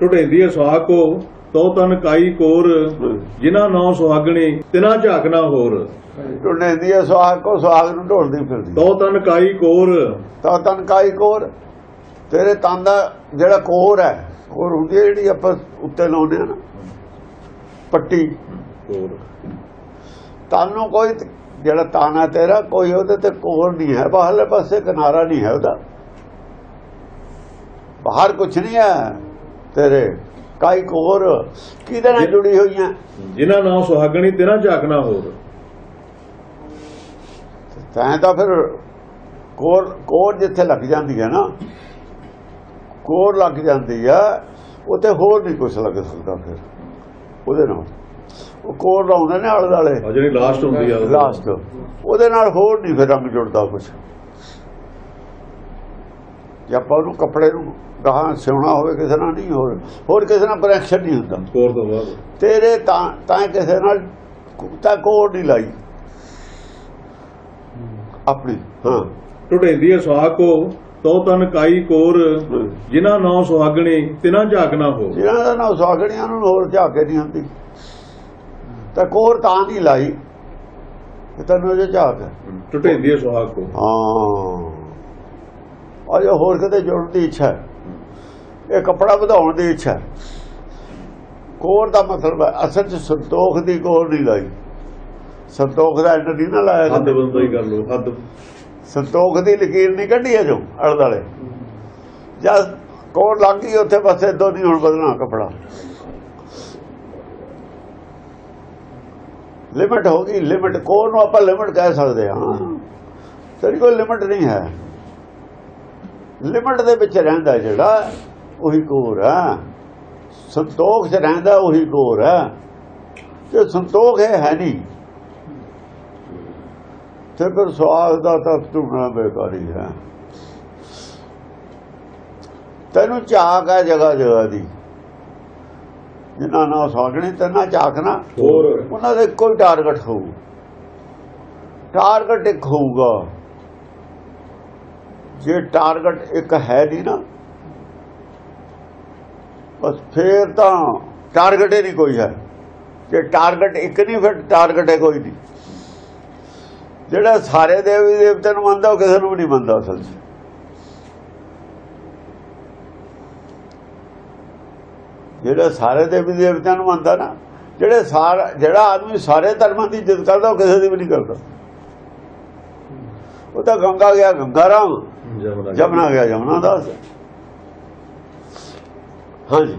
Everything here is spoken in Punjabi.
ਟੁੱਟੇਂਦੀ ਸੁਹਾਗੋ ਤੋ ਤਨ ਕਾਈ ਕੋਰ ਜਿਨ੍ਹਾਂ ਨੌ ਸੁਹਾਗਣੀ ਤਿਨਾ ਝਾਕਣਾ ਹੋਰ। ਟੁੰਡੇ ਦੀ ਹੈ ਸੁਹਾਗ ਕੋ ਸੁਹਾਗ ਨੂੰ ਢੋਲਦੀ ਫਿਰਦੀ। ਤੋ ਤਨ ਕਾਈ ਕੋਰ। ਤਾਂ ਤਨ ਕਾਈ ਕੋਰ ਤੇਰੇ ਤਨ ਦਾ ਜਿਹੜਾ ਕੋਰ ਹੈ ਕੋਰ ਹੁੰਦੀ ਹੈ ਜਿਹੜੀ ਆਪਾਂ ਉੱਤੇ ਲਾਉਂਦੇ ਆ ਨਾ ਪੱਟੀ। ਕੋਰ। ਤਨ ਨੂੰ ਕੋਈ ਜਿਹੜਾ ਤਨ ਹੈ ਤੇਰਾ ਕੋਈ ਉਹਦੇ ਤੇ ਕੋਰ ਨਹੀਂ ਹੈ ਬਾਹਰਲੇ ਪਾਸੇ ਕਿਨਾਰਾ ਨਹੀਂ ਹੈ ਉਹਦਾ। ਬਾਹਰ ਕੁਝ ਨਹੀਂ ਹੈ। ਤੇਰੇ। ਕਾਈ ਕੋਰ ਕਿਹਦੇ ਨਾਲ ਜੁੜੀ ਹੋਈਆਂ? ਜਿਨ੍ਹਾਂ ਨੌ ਸੁਹਾਗਣੀ ਤਿਨਾ ਝਾਕਣਾ ਹੋਰ। ਤੈਂ ਤਾਂ ਫਿਰ ਕੋਰ ਕੋਰ ਜਿੱਥੇ ਲੱਗ ਜਾਂਦੀ ਹੈ ਨਾ ਕੋਰ ਲੱਗ ਜਾਂਦੀ ਆ ਉੱਥੇ ਹੋਰ ਨਹੀਂ ਕੁਝ ਲੱਗ ਸਕਦਾ ਫਿਰ ਉਹਦੇ ਨਾਲ। ਉਹ ਕੋਰ ਲਾਉਂਦੇ ਨੇ ਆਲੇ ਦੁਆਲੇ ਆ ਜਿਹੜੀ ਲਾਸਟ ਹੁੰਦੀ ਆ। ਲਾਸਟ ਉਹਦੇ ਨਾਲ ਹੋਰ ਨਹੀਂ ਫਿਰ ਰੰਗ ਜੁੜਦਾ ਕੁਝ ਜੇ ਆਪਾਂ ਉਹਨੂੰ ਕੱਪੜੇ ਨੂੰ ਗਾਹਾਂ ਸਿਉਣਾ ਹੋਵੇ ਕਿਸੇ ਨਾਲ ਨਹੀਂ ਹੋਰ ਹੋਰ ਕਿਸੇ ਨਾਲ ਕਨੈਕਸ਼ਨ ਨਹੀਂ ਹੁੰਦਾ। ਕੋਰ ਤੋਂ ਬਾਅਦ। ਤੇਰੇ ਤਾਂ ਤਾਂ ਕਿਸੇ ਨਾਲ ਤਾਂ ਕੋਰ ਨਹੀਂ ਲਾਈ। ਆਪਣੀ ਹਾਂ। ਟੁੱਟੇਂਦੀ ਸੁਹਾਗੋ ਤੋ ਤਨ ਕਾਈ ਕੋਰ ਜਿਨ੍ਹਾਂ ਨੌ ਸੁਹਾਗਣੀ ਤਿਨਾ ਝਾਕਣਾ ਹੋਰ ਜਿਹਨਾਂ ਦਾ ਨਾ ਸਾਗਣੀਆਂ ਨੂੰ ਹੋਰ ਝਾਕੇ ਨਹੀਂ ਹੁੰਦੀ ਤਾਂ ਕੋਰ ਤਾਂ ਨਹੀਂ ਲਾਈ। ਕਿ ਤੈਨੂੰ ਜੇ ਝਾਕ ਹੈ। ਟੁੱਟੇਂਦੀ ਸੁਹਾਗੋ ਹਾਂ। ਅਜੇ ਹੋਰ ਕਿਤੇ ਜੁੜਨ ਦੀ ਇੱਛਾ ਹੈ। ਇਹ ਕਪੜਾ ਵਧਾਉਣ ਦੀ ਇੱਛਾ ਹੈ। ਕੋਰ ਦਾ ਮਤਲਬ ਹੈ ਅਸਲ 'ਚ ਸੰਤੋਖ ਦੀ ਕੋਰ ਨਹੀਂ ਲਾਈ। ਸੰਤੋਖ ਦਾ ਐਂਡ ਨਹੀਂ ਨਾ ਲਾਇਆ ਹੱਦ ਕਦੇ। ਬੰਦਾ ਹੀ ਕਰ ਲੋ ਹੱਦ। ਸੰਤੋਖ ਦੀ ਲਕੀਰ ਨਹੀਂ ਕੱਢੀ ਹੈ ਜੋ ਅੜਦਾਲੇ ਜਦ ਕੋਰ ਲੱਗ ਗਈ ਉੱਥੇ ਬਸ ਇਦੋਂ ਨਹੀਂ ਹੁਣ ਬਦਲਣਾ ਕਪੜਾ। ਲਿਮਟ ਹੋ ਗਈ ਲਿਮਟ ਕੋਰ ਨੂੰ ਆਪਾਂ ਲਿਮਟ ਕਹਿ ਸਕਦੇ ਹਾਂ। ਤੇਰੀ ਕੋਈ ਲਿਮਟ ਨਹੀਂ ਹੈ। ਲਿਮਟ ਦੇ ਵਿੱਚ ਰਹਿੰਦਾ ਜਿਹੜਾ ਉਹੀ ਕੋਰ ਹੈ ਸੰਤੋਖ 'ਚ ਰਹਿੰਦਾ ਉਹੀ ਕੋਰ ਹੈ ਤੇ ਸੰਤੋਖ ਹੈ ਹੈ ਨਹੀਂ। ਤੇ ਫਿਰ ਸਵਾਲ ਦਾ ਤਾਂ ਢੂੰਡਣਾ ਬੇਕਾਰੀ ਹੈ। ਤੈਨੂੰ ਝਾਕ ਹੈ ਜਗ੍ਹਾ ਜਗ੍ਹਾ ਦੀ। ਜਿਨ੍ਹਾਂ ਨਾਲ ਸਾਗਣੀ ਤੈਨਾਂ ਝਾਕਣਾ ਹੋਰ। ਉਹਨਾਂ ਦਾ ਕੋਈ ਟਾਰਗੇਟ ਹੋਊ। ਟਾਰਗੇਟ ਇੱਕ ਹੋਊਗਾ। ਜੇ ਟਾਰਗੇਟ ਇੱਕ ਹੈ ਨਹੀਂ ਨਾ, ਬਸ ਫੇਰ ਤਾਂ ਟਾਰਗੇਟ ਹੀ ਨਹੀਂ ਕੋਈ ਹੈ। ਜੇ ਟਾਰਗੇਟ ਇੱਕ ਨਹੀਂ, ਫਿਰ ਟਾਰਗੇਟ ਹੈ ਕੋਈ ਨਹੀਂ। ਜਿਹੜਾ ਸਾਰੇ ਦੇਵੀ ਦੇਵਤਿਆਂ ਨੂੰ ਮੰਨਦਾ, ਉਹ ਕਿਸੇ ਨੂੰ ਵੀ ਨਹੀਂ ਮੰਨਦਾ ਅਸਲ 'ਚ ਜਿਹੜਾ ਸਾਰੇ ਦੇਵੀ ਦੇਵਤਿਆਂ ਨੂੰ ਮੰਨਦਾ ਨਾ, ਜਿਹੜੇ ਸਾਰਾ, ਜਿਹੜਾ ਆਦਮੀ ਸਾਰੇ ਧਰਮਾਂ ਦੀ ਇੱਜ਼ਤ ਕਰਦਾ, ਉਹ ਕਿਸੇ ਦੀ ਵੀ ਨਹੀਂ ਕਰਦਾ। ਉਹ ਤਾਂ ਗੰਗਾ ਗਿਆ, ਗੰਗਾ ਰਾਮ। ਜਮਨਾ ਗਿਆ ਜਮਨਾ ਦਾਸ ਹਾਂਜੀ।